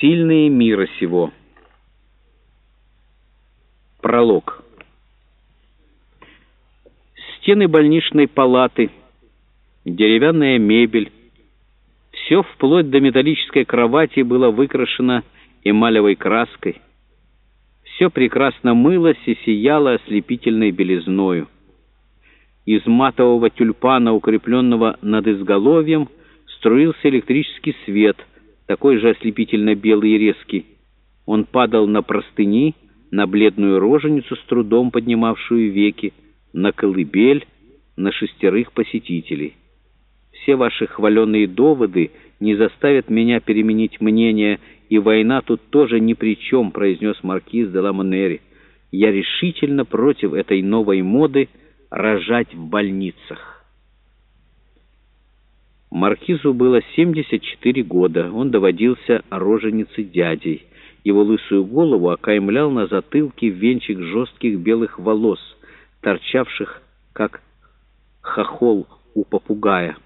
Сильные мира сего. Пролог. Стены больничной палаты, деревянная мебель, все вплоть до металлической кровати было выкрашено эмалевой краской. Все прекрасно мылось и сияло ослепительной белизною. Из матового тюльпана, укрепленного над изголовьем, струился электрический свет, такой же ослепительно белый и резкий. Он падал на простыни, на бледную роженицу, с трудом поднимавшую веки, на колыбель, на шестерых посетителей. Все ваши хваленные доводы не заставят меня переменить мнение, и война тут тоже ни при чем», — произнес маркиз де Ламонери. «Я решительно против этой новой моды рожать в больницах». Маркизу было 74 года, он доводился роженице дядей. Его лысую голову окаймлял на затылке венчик жестких белых волос, торчавших, как хохол у попугая.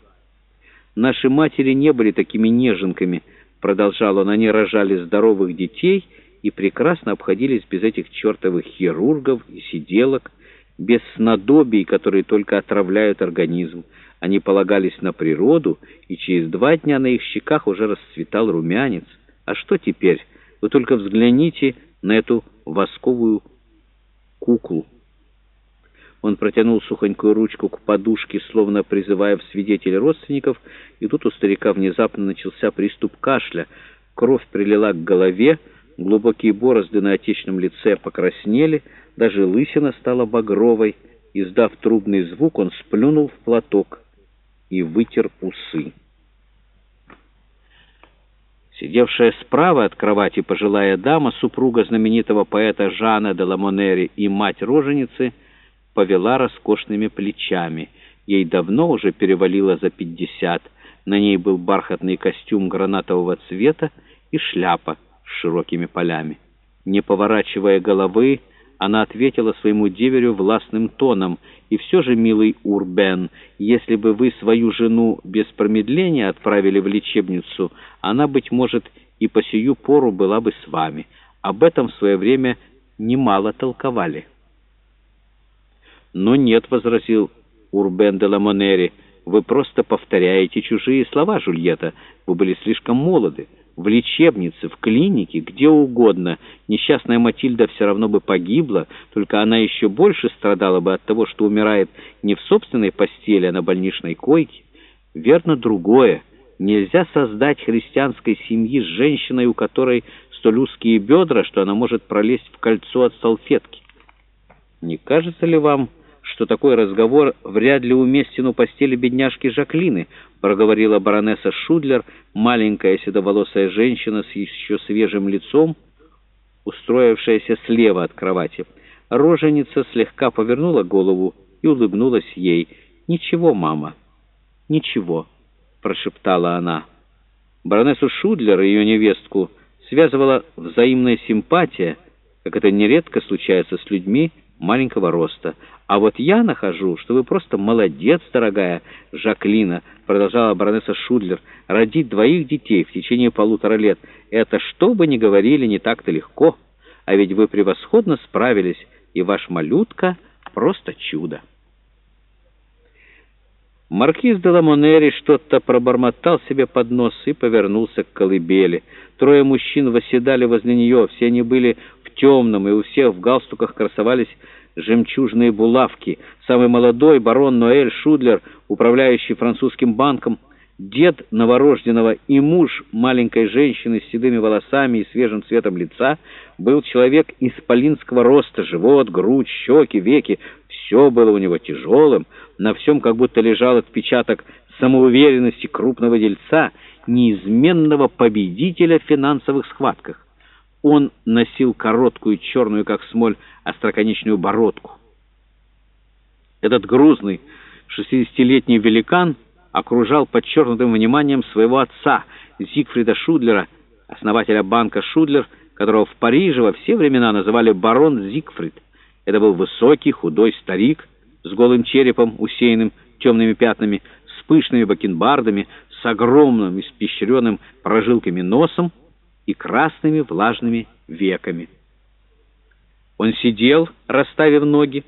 «Наши матери не были такими неженками», — продолжал он, — «они рожали здоровых детей и прекрасно обходились без этих чертовых хирургов и сиделок, без снадобий, которые только отравляют организм. Они полагались на природу, и через два дня на их щеках уже расцветал румянец. А что теперь? Вы только взгляните на эту восковую куклу. Он протянул сухонькую ручку к подушке, словно призывая в свидетели родственников, и тут у старика внезапно начался приступ кашля. Кровь прилила к голове, глубокие борозды на отечном лице покраснели, даже лысина стала багровой. Издав трубный звук, он сплюнул в платок и вытер усы. Сидевшая справа от кровати пожилая дама, супруга знаменитого поэта Жана де Ламонери и мать роженицы, повела роскошными плечами. Ей давно уже перевалило за пятьдесят. На ней был бархатный костюм гранатового цвета и шляпа с широкими полями. Не поворачивая головы, она ответила своему деверю властным тоном. «И все же, милый Урбен, если бы вы свою жену без промедления отправили в лечебницу, она, быть может, и по сию пору была бы с вами. Об этом в свое время немало толковали». «Но нет», — возразил Урбен де Ламонери, — «вы просто повторяете чужие слова, Жульетта. Вы были слишком молоды» в лечебнице, в клинике, где угодно. Несчастная Матильда все равно бы погибла, только она еще больше страдала бы от того, что умирает не в собственной постели, а на больничной койке. Верно другое. Нельзя создать христианской семьи с женщиной, у которой столь узкие бедра, что она может пролезть в кольцо от салфетки. Не кажется ли вам что такой разговор вряд ли уместен у постели бедняжки Жаклины, проговорила баронесса Шудлер, маленькая седоволосая женщина с еще свежим лицом, устроившаяся слева от кровати. Роженица слегка повернула голову и улыбнулась ей. «Ничего, мама, ничего», — прошептала она. Баронессу Шудлер и ее невестку связывала взаимная симпатия, как это нередко случается с людьми маленького роста. А вот я нахожу, что вы просто молодец, дорогая Жаклина, продолжала баронесса Шудлер, родить двоих детей в течение полутора лет. Это, что бы ни говорили, не так-то легко. А ведь вы превосходно справились, и ваш малютка просто чудо. Маркиз де Ламонери что-то пробормотал себе под нос и повернулся к колыбели. Трое мужчин восседали возле нее, все они были в темном, и у всех в галстуках красовались жемчужные булавки. Самый молодой барон Ноэль Шудлер, управляющий французским банком, дед новорожденного и муж маленькой женщины с седыми волосами и свежим цветом лица, был человек исполинского роста, живот, грудь, щеки, веки. Все было у него тяжелым, на всем как будто лежал отпечаток самоуверенности крупного дельца, неизменного победителя в финансовых схватках. Он носил короткую, черную, как смоль, остроконечную бородку. Этот грузный, шестидесятилетний великан окружал подчеркнутым вниманием своего отца, Зигфрида Шудлера, основателя банка Шудлер, которого в Париже во все времена называли барон Зигфрид. Это был высокий, худой старик с голым черепом, усеянным темными пятнами, с пышными бакенбардами, с огромным испещренным прожилками носом, и красными влажными веками. Он сидел, расставив ноги,